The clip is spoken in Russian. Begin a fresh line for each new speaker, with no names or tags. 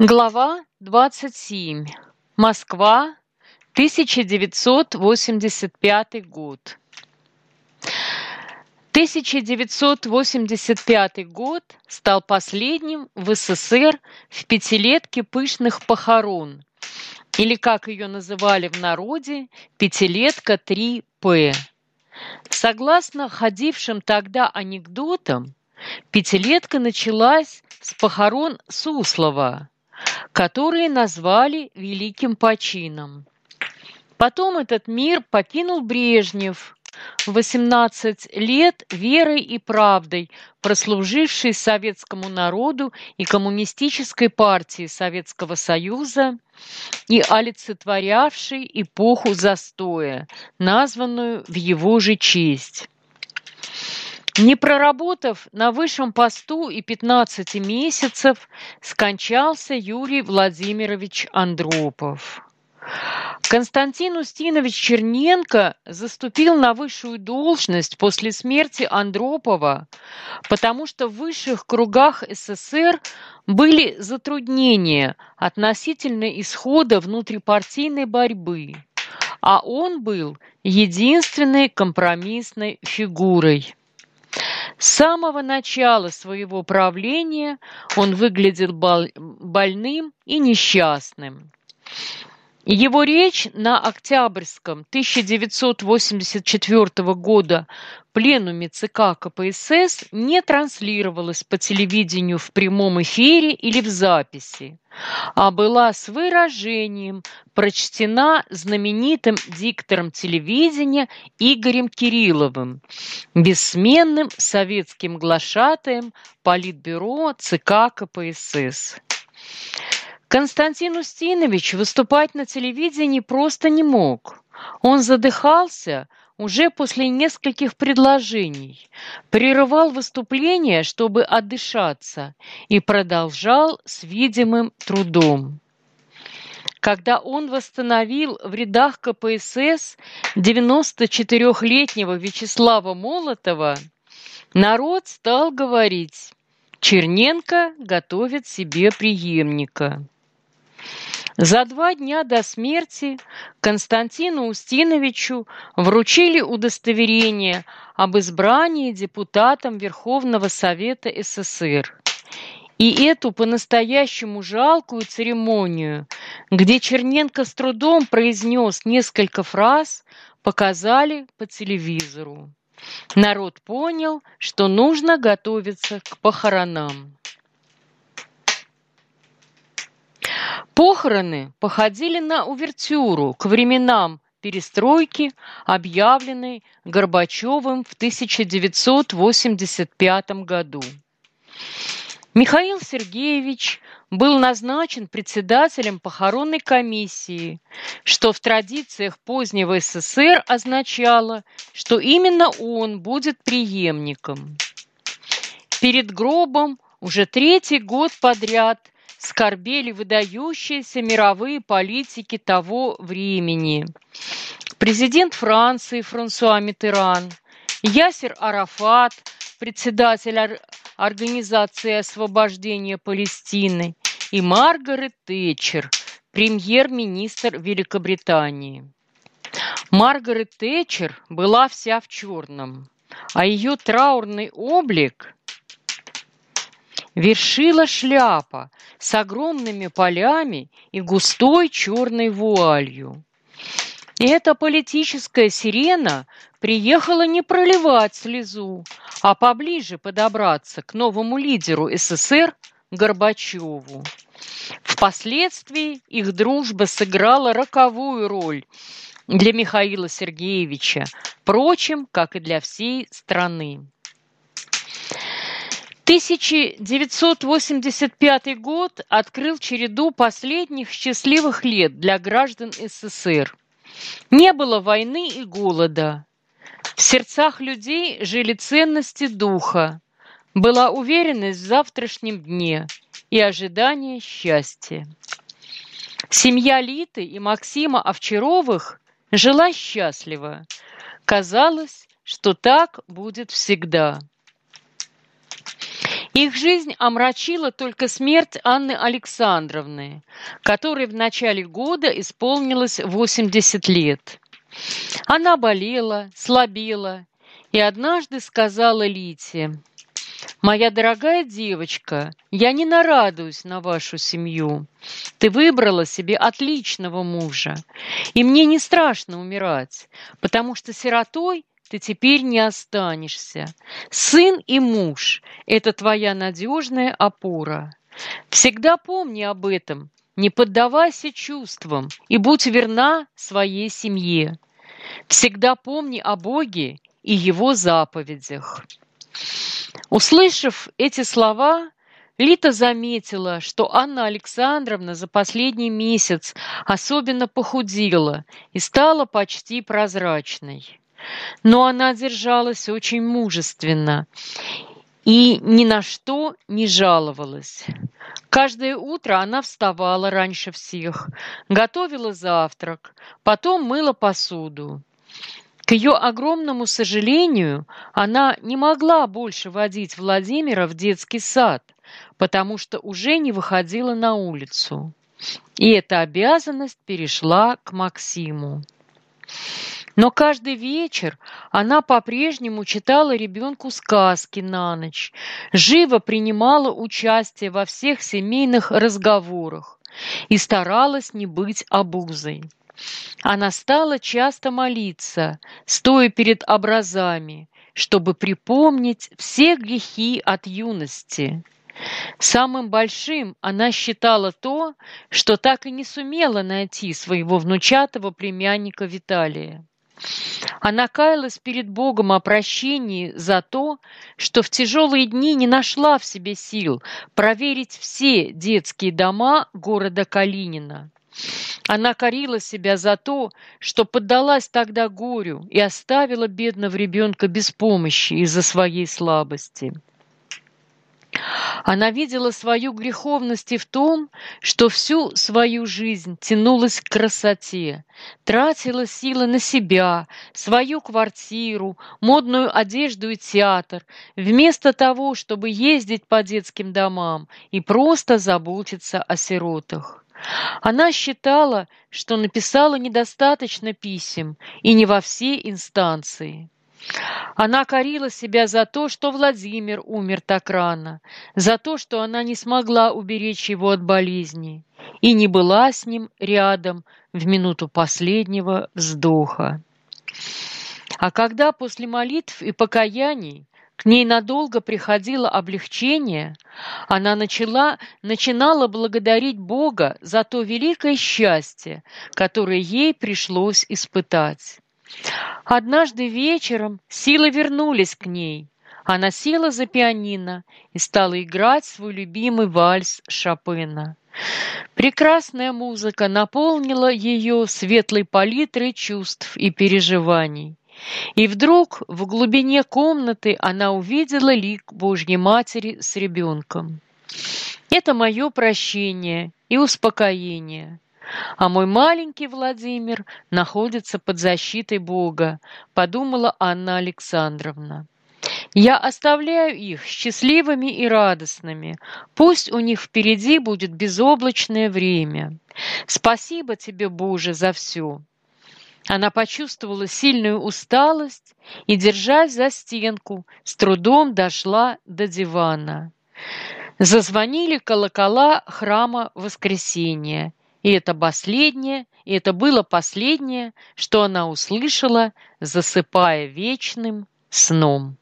Глава двадцать семь. Москва, 1985 год. 1985 год стал последним в СССР в пятилетке пышных похорон, или, как ее называли в народе, пятилетка 3П. Согласно ходившим тогда анекдотам, пятилетка началась с похорон Суслова, которые назвали великим почином. Потом этот мир покинул Брежнев, 18 лет верой и правдой, прослуживший советскому народу и коммунистической партии Советского Союза и олицетворявший эпоху застоя, названную в его же честь. Не проработав на высшем посту и 15 месяцев, скончался Юрий Владимирович Андропов. Константин Устинович Черненко заступил на высшую должность после смерти Андропова, потому что в высших кругах СССР были затруднения относительно исхода внутрипартийной борьбы, а он был единственной компромиссной фигурой. С самого начала своего правления он выглядел больным и несчастным. Его речь на Октябрьском 1984 года пленуме ЦК КПСС не транслировалась по телевидению в прямом эфире или в записи, а была с выражением прочтена знаменитым диктором телевидения Игорем Кирилловым, бессменным советским глашатаем Политбюро ЦК КПСС. Константин Устинович выступать на телевидении просто не мог. Он задыхался уже после нескольких предложений, прерывал выступление, чтобы отдышаться, и продолжал с видимым трудом. Когда он восстановил в рядах КПСС 94-летнего Вячеслава Молотова, народ стал говорить «Черненко готовит себе преемника». За два дня до смерти Константину Устиновичу вручили удостоверение об избрании депутатом Верховного Совета СССР. И эту по-настоящему жалкую церемонию, где Черненко с трудом произнес несколько фраз, показали по телевизору. Народ понял, что нужно готовиться к похоронам. Похороны походили на увертюру к временам перестройки, объявленной Горбачевым в 1985 году. Михаил Сергеевич был назначен председателем похоронной комиссии, что в традициях позднего СССР означало, что именно он будет преемником. Перед гробом уже третий год подряд – скорбели выдающиеся мировые политики того времени. Президент Франции Франсуа Миттеран, Ясер Арафат, председатель Организации освобождения Палестины, и Маргарет Тэтчер, премьер-министр Великобритании. Маргарет Тэтчер была вся в черном, а ее траурный облик вершила шляпа с огромными полями и густой черной вуалью. И эта политическая сирена приехала не проливать слезу, а поближе подобраться к новому лидеру СССР Горбачеву. Впоследствии их дружба сыграла роковую роль для Михаила Сергеевича, впрочем, как и для всей страны. 1985 год открыл череду последних счастливых лет для граждан СССР. Не было войны и голода. В сердцах людей жили ценности духа. Была уверенность в завтрашнем дне и ожидание счастья. Семья Литы и Максима Овчаровых жила счастливо. Казалось, что так будет всегда. Их жизнь омрачила только смерть Анны Александровны, которой в начале года исполнилось 80 лет. Она болела, слабела и однажды сказала Лите, «Моя дорогая девочка, я не нарадуюсь на вашу семью. Ты выбрала себе отличного мужа, и мне не страшно умирать, потому что сиротой ты теперь не останешься. Сын и муж – это твоя надежная опора. Всегда помни об этом, не поддавайся чувствам и будь верна своей семье. Всегда помни о Боге и Его заповедях. Услышав эти слова, Лита заметила, что Анна Александровна за последний месяц особенно похудела и стала почти прозрачной. Но она держалась очень мужественно и ни на что не жаловалась. Каждое утро она вставала раньше всех, готовила завтрак, потом мыла посуду. К ее огромному сожалению, она не могла больше водить Владимира в детский сад, потому что уже не выходила на улицу. И эта обязанность перешла к Максиму. Но каждый вечер она по-прежнему читала ребенку сказки на ночь, живо принимала участие во всех семейных разговорах и старалась не быть обузой. Она стала часто молиться, стоя перед образами, чтобы припомнить все грехи от юности. Самым большим она считала то, что так и не сумела найти своего внучатого племянника Виталия. Она каялась перед Богом о прощении за то, что в тяжелые дни не нашла в себе сил проверить все детские дома города Калинина. Она корила себя за то, что поддалась тогда горю и оставила бедного ребенка без помощи из-за своей слабости. Она видела свою греховность и в том, что всю свою жизнь тянулась к красоте, тратила силы на себя, свою квартиру, модную одежду и театр, вместо того, чтобы ездить по детским домам и просто заботиться о сиротах. Она считала, что написала недостаточно писем и не во все инстанции. Она корила себя за то, что Владимир умер так рано, за то, что она не смогла уберечь его от болезни и не была с ним рядом в минуту последнего вздоха. А когда после молитв и покаяний к ней надолго приходило облегчение, она начала, начинала благодарить Бога за то великое счастье, которое ей пришлось испытать. Однажды вечером силы вернулись к ней. Она села за пианино и стала играть свой любимый вальс Шопена. Прекрасная музыка наполнила ее светлой палитрой чувств и переживаний. И вдруг в глубине комнаты она увидела лик Божьей Матери с ребенком. Это мое прощение и успокоение а мой маленький Владимир находится под защитой Бога, подумала Анна Александровна. Я оставляю их счастливыми и радостными. Пусть у них впереди будет безоблачное время. Спасибо тебе, Боже, за все. Она почувствовала сильную усталость и, держась за стенку, с трудом дошла до дивана. Зазвонили колокола храма Воскресения, и это последнее, и это было последнее, что она услышала, засыпая вечным сном.